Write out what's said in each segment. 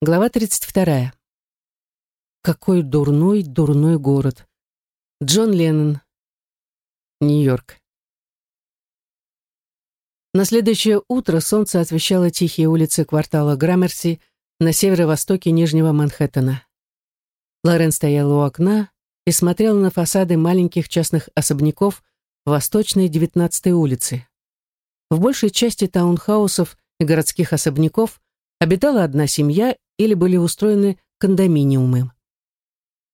Глава 32. Какой дурной, дурной город. Джон Леннон. Нью-Йорк. На следующее утро солнце освещало тихие улицы квартала Граммерси на северо-востоке Нижнего Манхэттена. Лорен стоял у окна и смотрел на фасады маленьких частных особняков восточной 19-й улицы. В большей части таунхаусов и городских особняков обитала одна семья или были устроены кондоминиумы.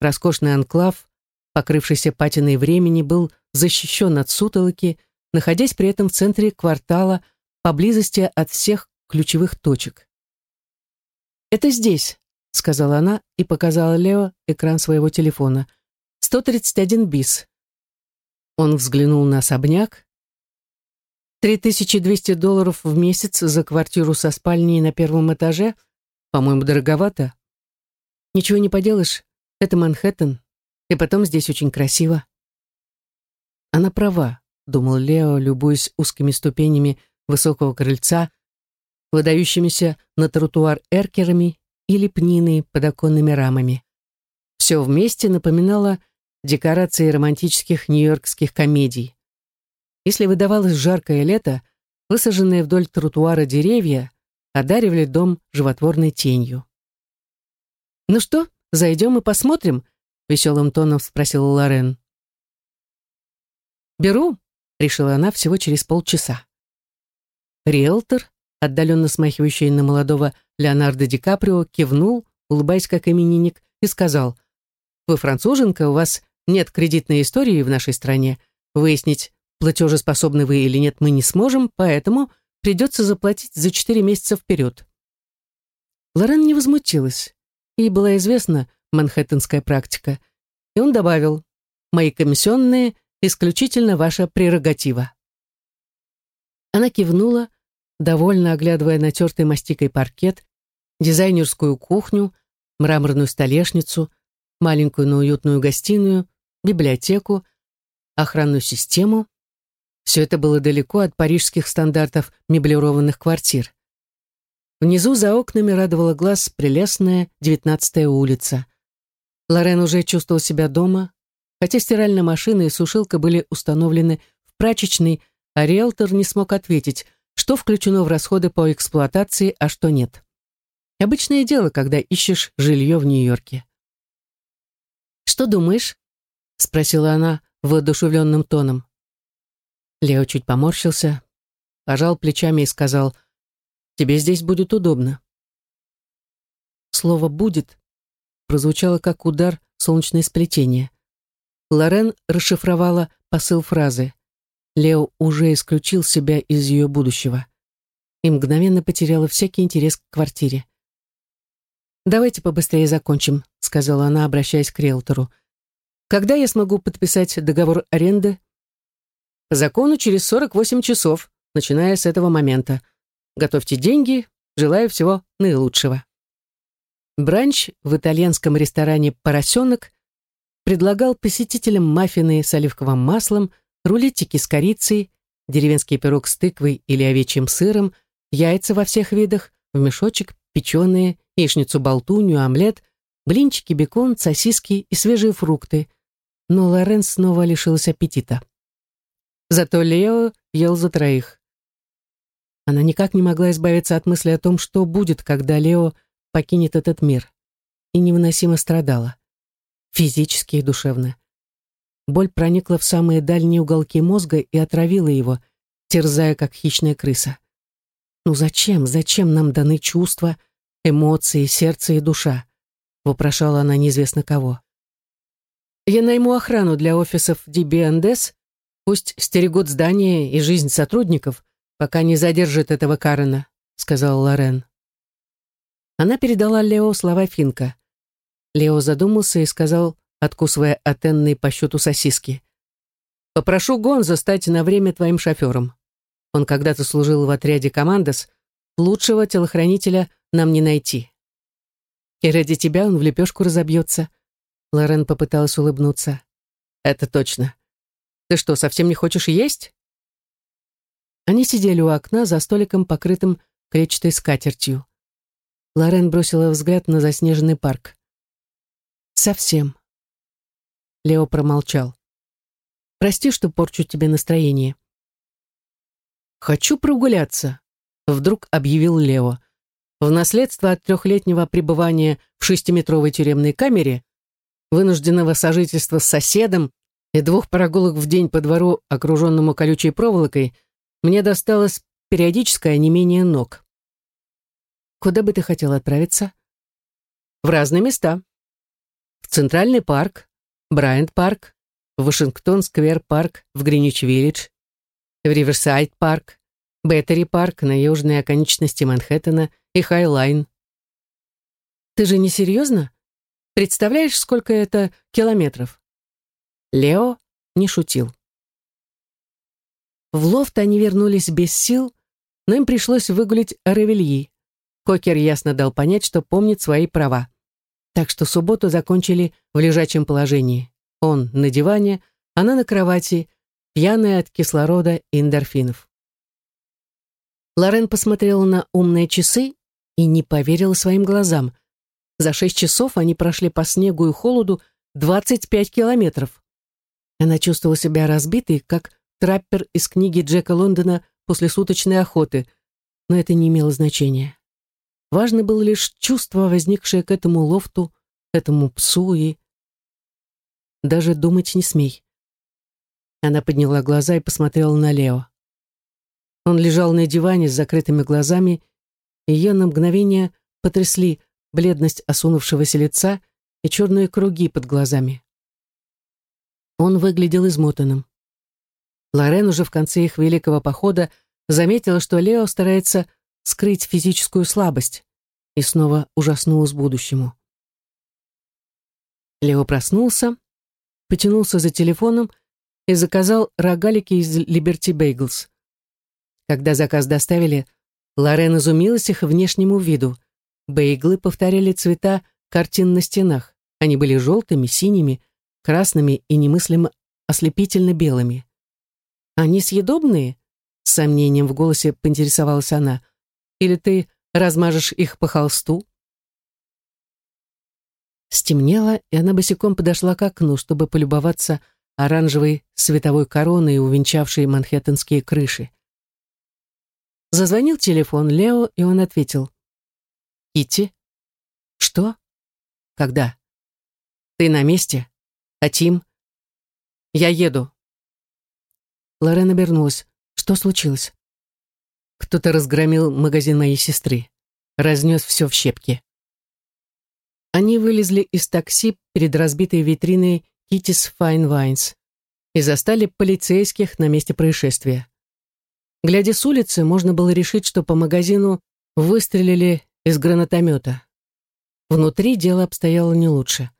Роскошный анклав, покрывшийся патиной времени, был защищен от сутолоки, находясь при этом в центре квартала, поблизости от всех ключевых точек. «Это здесь», — сказала она и показала Лео экран своего телефона. «131 бис». Он взглянул на особняк. 3200 долларов в месяц за квартиру со спальней на первом этаже — по-моему, дороговато. Ничего не поделаешь, это Манхэттен, и потом здесь очень красиво. Она права, думал Лео, любуясь узкими ступенями высокого крыльца, выдающимися на тротуар эркерами и лепниной под оконными рамами. Все вместе напоминало декорации романтических нью-йоркских комедий. Если выдавалось жаркое лето, высаженные вдоль тротуара деревья одаривали дом животворной тенью. «Ну что, зайдем и посмотрим?» — веселым тоном спросила Лорен. «Беру», — решила она всего через полчаса. Риэлтор, отдаленно смахивающий на молодого Леонардо Ди Каприо, кивнул, улыбаясь как именинник, и сказал, «Вы француженка, у вас нет кредитной истории в нашей стране. Выяснить, платежеспособны вы или нет, мы не сможем, поэтому придется заплатить за четыре месяца вперед. Лорен не возмутилась. Ей была известна манхэттенская практика. И он добавил, «Мои комиссионные — исключительно ваша прерогатива». Она кивнула, довольно оглядывая натертый мастикой паркет, дизайнерскую кухню, мраморную столешницу, маленькую, но уютную гостиную, библиотеку, охранную систему, все это было далеко от парижских стандартов меблированных квартир. Внизу за окнами радовала глаз прелестная девятнадцатая улица. Лорен уже чувствовал себя дома, хотя стиральная машина и сушилка были установлены в прачечной, а риэлтор не смог ответить, что включено в расходы по эксплуатации, а что нет. Обычное дело, когда ищешь жилье в Нью-Йорке. «Что думаешь?» — спросила она воодушевленным тоном. Лео чуть поморщился, пожал плечами и сказал, «Тебе здесь будет удобно». Слово «будет» прозвучало как удар солнечное сплетение. Лорен расшифровала посыл фразы. Лео уже исключил себя из ее будущего и мгновенно потеряла всякий интерес к квартире. «Давайте побыстрее закончим», — сказала она, обращаясь к риэлтору. «Когда я смогу подписать договор аренды?» По закону через 48 часов, начиная с этого момента. Готовьте деньги, желаю всего наилучшего. Бранч в итальянском ресторане «Поросенок» предлагал посетителям маффины с оливковым маслом, рулетики с корицей, деревенский пирог с тыквой или овечьим сыром, яйца во всех видах, в мешочек, печеные, яичницу-болтунью, омлет, блинчики, бекон, сосиски и свежие фрукты. Но Лорен снова лишилась аппетита. Зато Лео ел за троих. Она никак не могла избавиться от мысли о том, что будет, когда Лео покинет этот мир. И невыносимо страдала. Физически и душевно. Боль проникла в самые дальние уголки мозга и отравила его, терзая, как хищная крыса. «Ну зачем, зачем нам даны чувства, эмоции, сердце и душа?» вопрошала она неизвестно кого. «Я найму охрану для офисов DB&S Пусть стерегут здание и жизнь сотрудников, пока не задержит этого Карена», — сказал Лорен. Она передала Лео слова Финка. Лео задумался и сказал, откусывая от по счету сосиски. «Попрошу Гонза стать на время твоим шофером. Он когда-то служил в отряде «Командос», лучшего телохранителя нам не найти. И ради тебя он в лепешку разобьется». Лорен попыталась улыбнуться. «Это точно. Ты что, совсем не хочешь есть?» Они сидели у окна за столиком, покрытым клетчатой скатертью. Лорен бросила взгляд на заснеженный парк. «Совсем». Лео промолчал. «Прости, что порчу тебе настроение». «Хочу прогуляться», — вдруг объявил Лео. В наследство от трехлетнего пребывания в шестиметровой тюремной камере, вынужденного сожительства с соседом и двух прогулок в день по двору, окруженному колючей проволокой, мне досталось периодическое онемение ног. Куда бы ты хотел отправиться? В разные места. В Центральный парк, Брайант-парк, в Вашингтон-сквер-парк, в Гринвич-виллидж, в Риверсайд-парк, Беттери-парк на южной оконечности Манхэттена и Хайлайн. Ты же не серьезно? Представляешь, сколько это километров? Лео не шутил. В лофт они вернулись без сил, но им пришлось выгулить Ревельи. Кокер ясно дал понять, что помнит свои права. Так что субботу закончили в лежачем положении. Он на диване, она на кровати, пьяная от кислорода и эндорфинов. Лорен посмотрела на умные часы и не поверила своим глазам. За шесть часов они прошли по снегу и холоду 25 километров. Она чувствовала себя разбитой, как траппер из книги Джека Лондона после суточной охоты, но это не имело значения. Важно было лишь чувство, возникшее к этому лофту, этому псу и... Даже думать не смей. Она подняла глаза и посмотрела на Лео. Он лежал на диване с закрытыми глазами, и ее на мгновение потрясли бледность осунувшегося лица и черные круги под глазами. Он выглядел измотанным. Лорен уже в конце их великого похода заметила, что Лео старается скрыть физическую слабость, и снова ужаснулась будущему. Лео проснулся, потянулся за телефоном и заказал рогалики из Liberty Bagels. Когда заказ доставили, Лорен изумилась их внешнему виду. Бейглы повторяли цвета картин на стенах. Они были желтыми, синими, красными и немыслимо ослепительно белыми. «Они съедобные?» — с сомнением в голосе поинтересовалась она. «Или ты размажешь их по холсту?» Стемнело, и она босиком подошла к окну, чтобы полюбоваться оранжевой световой короной, увенчавшей манхэттенские крыши. Зазвонил телефон Лео, и он ответил. «Китти?» «Что? Когда?» «Ты на месте? А Тим?» «Я еду». Лорен обернулась. «Что случилось?» «Кто-то разгромил магазин моей сестры. Разнес все в щепки». Они вылезли из такси перед разбитой витриной Китис Fine Wines и застали полицейских на месте происшествия. Глядя с улицы, можно было решить, что по магазину выстрелили из гранатомета. Внутри дело обстояло не лучше.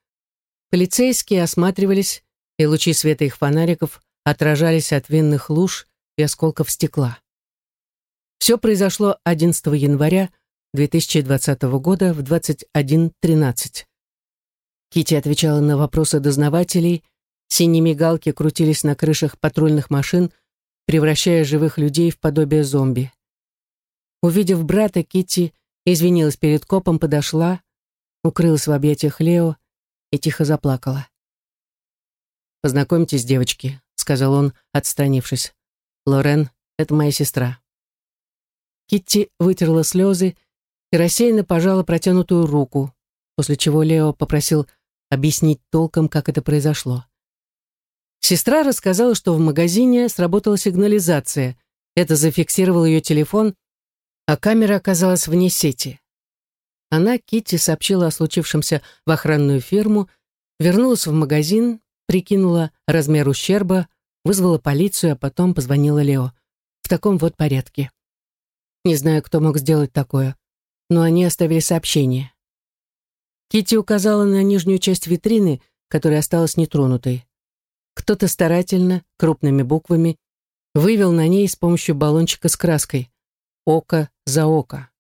Полицейские осматривались, и лучи света их фонариков отражались от винных луж и осколков стекла. Все произошло 11 января 2020 года в 21.13. Кити отвечала на вопросы дознавателей, синие мигалки крутились на крышах патрульных машин – превращая живых людей в подобие зомби. Увидев брата, Китти извинилась перед копом, подошла, укрылась в объятиях Лео и тихо заплакала. «Познакомьтесь, девочки», — сказал он, отстранившись. «Лорен — это моя сестра». Китти вытерла слезы и рассеянно пожала протянутую руку, после чего Лео попросил объяснить толком, как это произошло. Сестра рассказала, что в магазине сработала сигнализация. Это зафиксировал ее телефон, а камера оказалась вне сети. Она, Китти, сообщила о случившемся в охранную фирму, вернулась в магазин, прикинула размер ущерба, вызвала полицию, а потом позвонила Лео. В таком вот порядке. Не знаю, кто мог сделать такое, но они оставили сообщение. Китти указала на нижнюю часть витрины, которая осталась нетронутой. Кто-то старательно, крупными буквами, вывел на ней с помощью баллончика с краской «Око за око».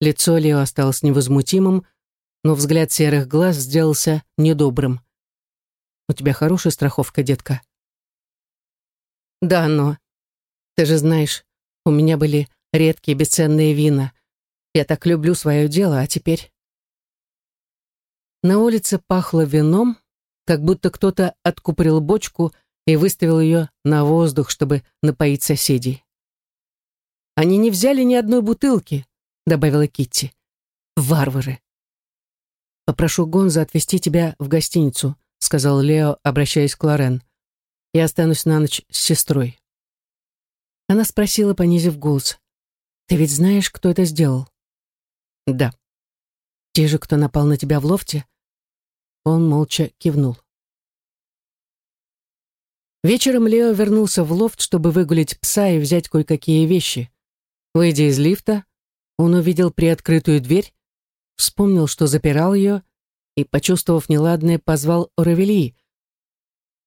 Лицо Лео осталось невозмутимым, но взгляд серых глаз сделался недобрым. «У тебя хорошая страховка, детка?» «Да, но... Ты же знаешь, у меня были редкие бесценные вина. Я так люблю свое дело, а теперь... На улице пахло вином, как будто кто-то откупорил бочку и выставил ее на воздух, чтобы напоить соседей. «Они не взяли ни одной бутылки», — добавила Китти. «Варвары!» «Попрошу Гонза отвезти тебя в гостиницу», — сказал Лео, обращаясь к Лорен. «Я останусь на ночь с сестрой». Она спросила, понизив голос. «Ты ведь знаешь, кто это сделал?» «Да». «Те же, кто напал на тебя в лофте?» Он молча кивнул. Вечером Лео вернулся в лофт, чтобы выгулить пса и взять кое-какие вещи. Выйдя из лифта, он увидел приоткрытую дверь, вспомнил, что запирал ее, и, почувствовав неладное, позвал Оравели.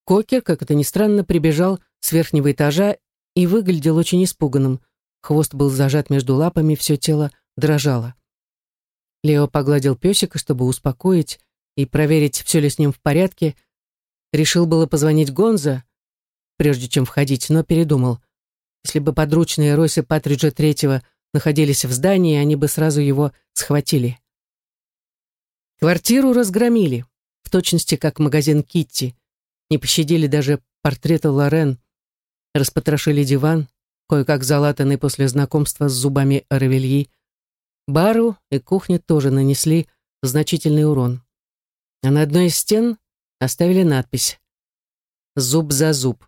Кокер, как это ни странно, прибежал с верхнего этажа и выглядел очень испуганным. Хвост был зажат между лапами, все тело дрожало. Лео погладил песика, чтобы успокоить и проверить, все ли с ним в порядке. Решил было позвонить Гонза, прежде чем входить, но передумал. Если бы подручные Ройса Патриджа Третьего находились в здании, они бы сразу его схватили. Квартиру разгромили, в точности как магазин Китти. Не пощадили даже портрета Лорен. Распотрошили диван, кое-как залатанный после знакомства с зубами Равельи. Бару и кухне тоже нанесли значительный урон. А на одной из стен оставили надпись «Зуб за зуб».